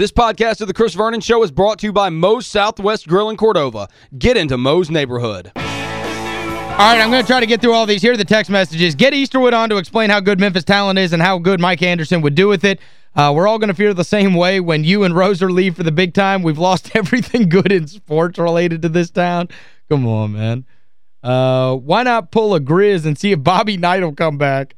This podcast of The Chris Vernon Show is brought to you by Moe's Southwest Grill in Cordova. Get into Moe's neighborhood. All right, I'm going to try to get through all these. Here are the text messages. Get Easterwood on to explain how good Memphis talent is and how good Mike Anderson would do with it. Uh, we're all going to feel the same way when you and Roser leave for the big time. We've lost everything good in sports related to this town. Come on, man. Uh, why not pull a Grizz and see if Bobby Knight will come back?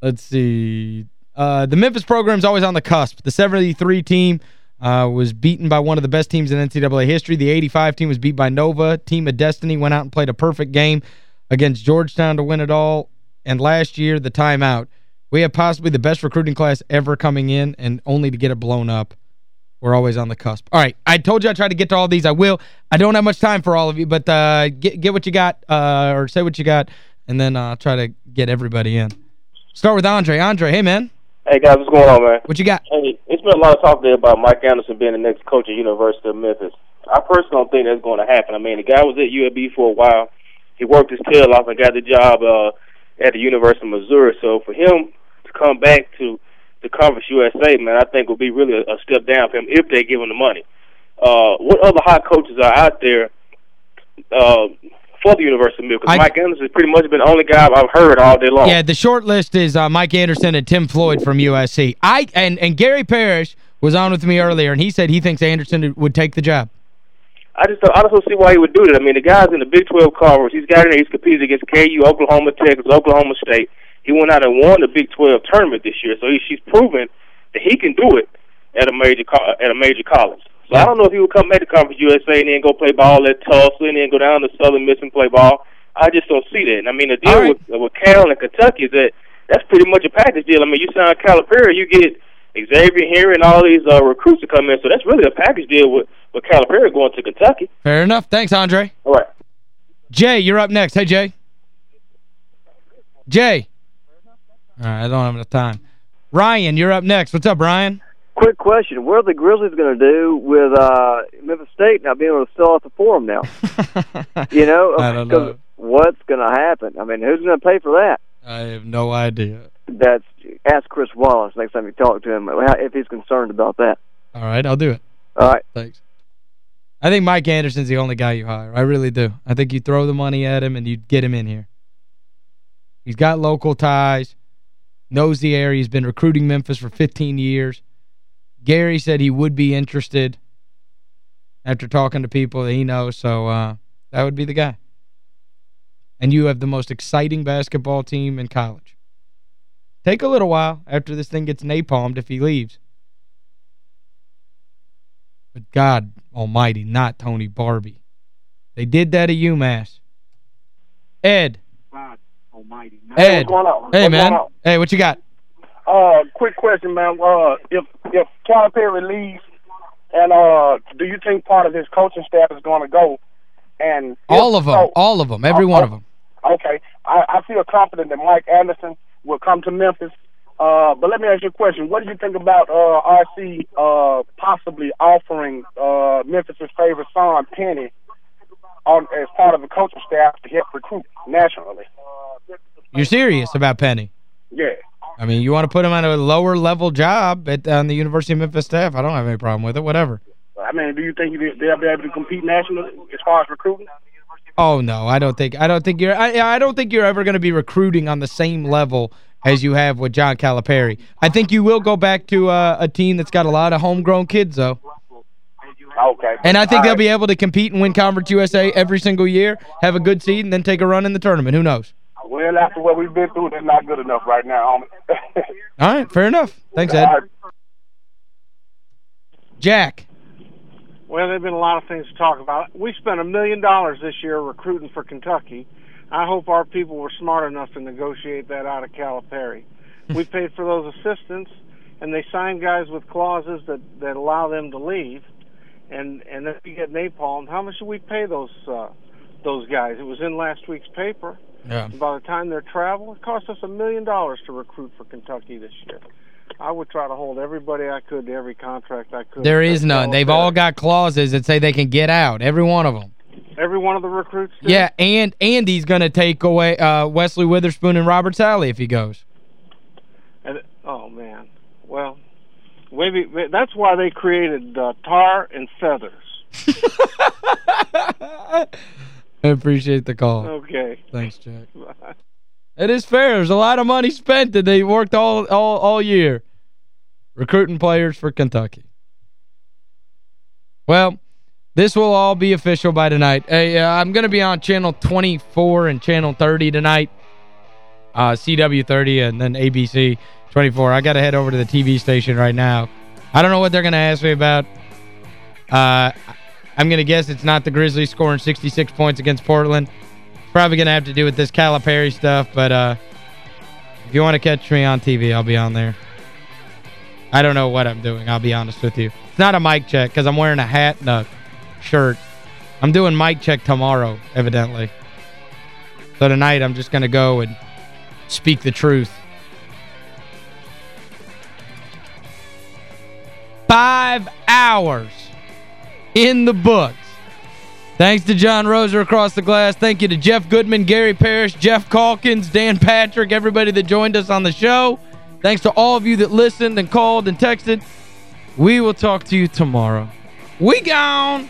Let's see. Uh, the Memphis program's always on the cusp. The 73 team uh, was beaten by one of the best teams in NCAA history. The 85 team was beat by Nova. Team of Destiny went out and played a perfect game against Georgetown to win it all. And last year, the timeout. We have possibly the best recruiting class ever coming in, and only to get it blown up. We're always on the cusp. All right, I told you I tried to get to all these. I will. I don't have much time for all of you, but uh, get get what you got uh, or say what you got, and then I'll try to get everybody in. Start with Andre. Andre, hey, man. Hey guys, what's going on, man? What you got? Hey, it's been a lot of talk there about Mike Anderson being the next coach at University of Memphis. I personally don't think that's going to happen. I mean, the guy was at UAB for a while. He worked his tail off and got the job uh, at the University of Missouri. So for him to come back to the Conference USA, man, I think would be really a, a step down for him if they give him the money. Uh, what other hot coaches are out there uh, for the University of Memphis? Because Mike Anderson has pretty much been the only guy I've heard all day long. Yeah, the short list is uh, Mike Anderson and Tim Floyd from USC. I and, and Gary Parrish was on with me earlier, and he said he thinks Anderson would take the job. I just don't, I just don't see why he would do that. I mean, the guy's in the Big 12 conference. He's got in there. He's competed against KU, Oklahoma, Texas, Oklahoma State. He went out and won the Big 12 tournament this year. So he, she's proven that he can do it at a major at a major college. So I don't know if he would come back to Conference USA and then go play ball at Tulsa and then go down to Southern Miss and play ball. I just don't see that. And I mean, the deal right. with with Cal and Kentucky is that that's pretty much a package deal. I mean, you sign Calipari, you get Xavier Henry and all these uh, recruits to come in. So that's really a package deal with, with Calipari going to Kentucky. Fair enough. Thanks, Andre. All right. Jay, you're up next. Hey, Jay. Jay. All right, I don't have enough time. Ryan, you're up next. What's up, Ryan? Quick question. What are the Grizzlies going to do with uh, Memphis State not being able to sell out the forum now? you know? I don't know. What's going to happen? I mean, who's going to pay for that? I have no idea. That's Ask Chris Wallace next time you talk to him if he's concerned about that. All right, I'll do it. All right. Thanks. I think Mike Anderson's the only guy you hire. I really do. I think you throw the money at him and you get him in here. He's got local ties, knows the area. He's been recruiting Memphis for 15 years. Gary said he would be interested after talking to people that he knows, so uh, that would be the guy. And you have the most exciting basketball team in college. Take a little while after this thing gets napalmed if he leaves. But God almighty, not Tony Barbee. They did that at UMass. Ed. God almighty. Ed. Hey, man. Hey, what you got? Uh, quick question, man. Uh, if if Perry leaves, and uh, do you think part of his coaching staff is going to go? And all of them, so, all of them, every one of them. Okay, I, I feel confident that Mike Anderson will come to Memphis. Uh, but let me ask you a question. What do you think about uh, RC uh, possibly offering uh, Memphis' favorite son, Penny, on as part of the coaching staff to help recruit nationally? You're serious about Penny? Yeah. I mean, you want to put him on a lower level job at on the University of Memphis staff. I don't have any problem with it, whatever. I mean, do you think they'll be able to compete nationally as far as recruiting? Oh no, I don't think I don't think you're I I don't think you're ever going to be recruiting on the same level as you have with John Calipari. I think you will go back to uh, a team that's got a lot of homegrown kids though. Okay. And I think All they'll right. be able to compete and win Conference USA every single year, have a good seed and then take a run in the tournament. Who knows? Well, after what we've been through, they're not good enough right now, All right, fair enough. Thanks, Ed. Right. Jack. Well, there have been a lot of things to talk about. We spent a million dollars this year recruiting for Kentucky. I hope our people were smart enough to negotiate that out of Calipari. we paid for those assistants, and they signed guys with clauses that, that allow them to leave. And and if you get napalm, how much do we pay those uh, those guys? It was in last week's paper. Yeah. By the time they're travel, it cost us a million dollars to recruit for Kentucky this year. I would try to hold everybody I could to every contract I could. There is none. They've all got clauses that say they can get out, every one of them. Every one of the recruits? Yeah, and Andy's going to take away uh, Wesley Witherspoon and Robert Sallie if he goes. And, oh, man. Well, Maybe that's why they created uh, tar and feathers. I appreciate the call. Okay. Thanks, Jack. It is fair. There's a lot of money spent that they worked all all all year recruiting players for Kentucky. Well, this will all be official by tonight. Hey, uh, I'm going to be on Channel 24 and Channel 30 tonight. Uh, CW30 and then ABC 24. I got to head over to the TV station right now. I don't know what they're going to ask me about. Uh, I'm going to guess it's not the Grizzlies scoring 66 points against Portland. It's probably going to have to do with this Calipari stuff, but uh, if you want to catch me on TV, I'll be on there. I don't know what I'm doing, I'll be honest with you. It's not a mic check because I'm wearing a hat and a shirt. I'm doing mic check tomorrow, evidently. So tonight I'm just going to go and speak the truth. Five hours in the books. Thanks to John Roser across the glass. Thank you to Jeff Goodman, Gary Parrish, Geoff Calkins, Dan Patrick, everybody that joined us on the show. Thanks to all of you that listened and called and texted. We will talk to you tomorrow. We gone!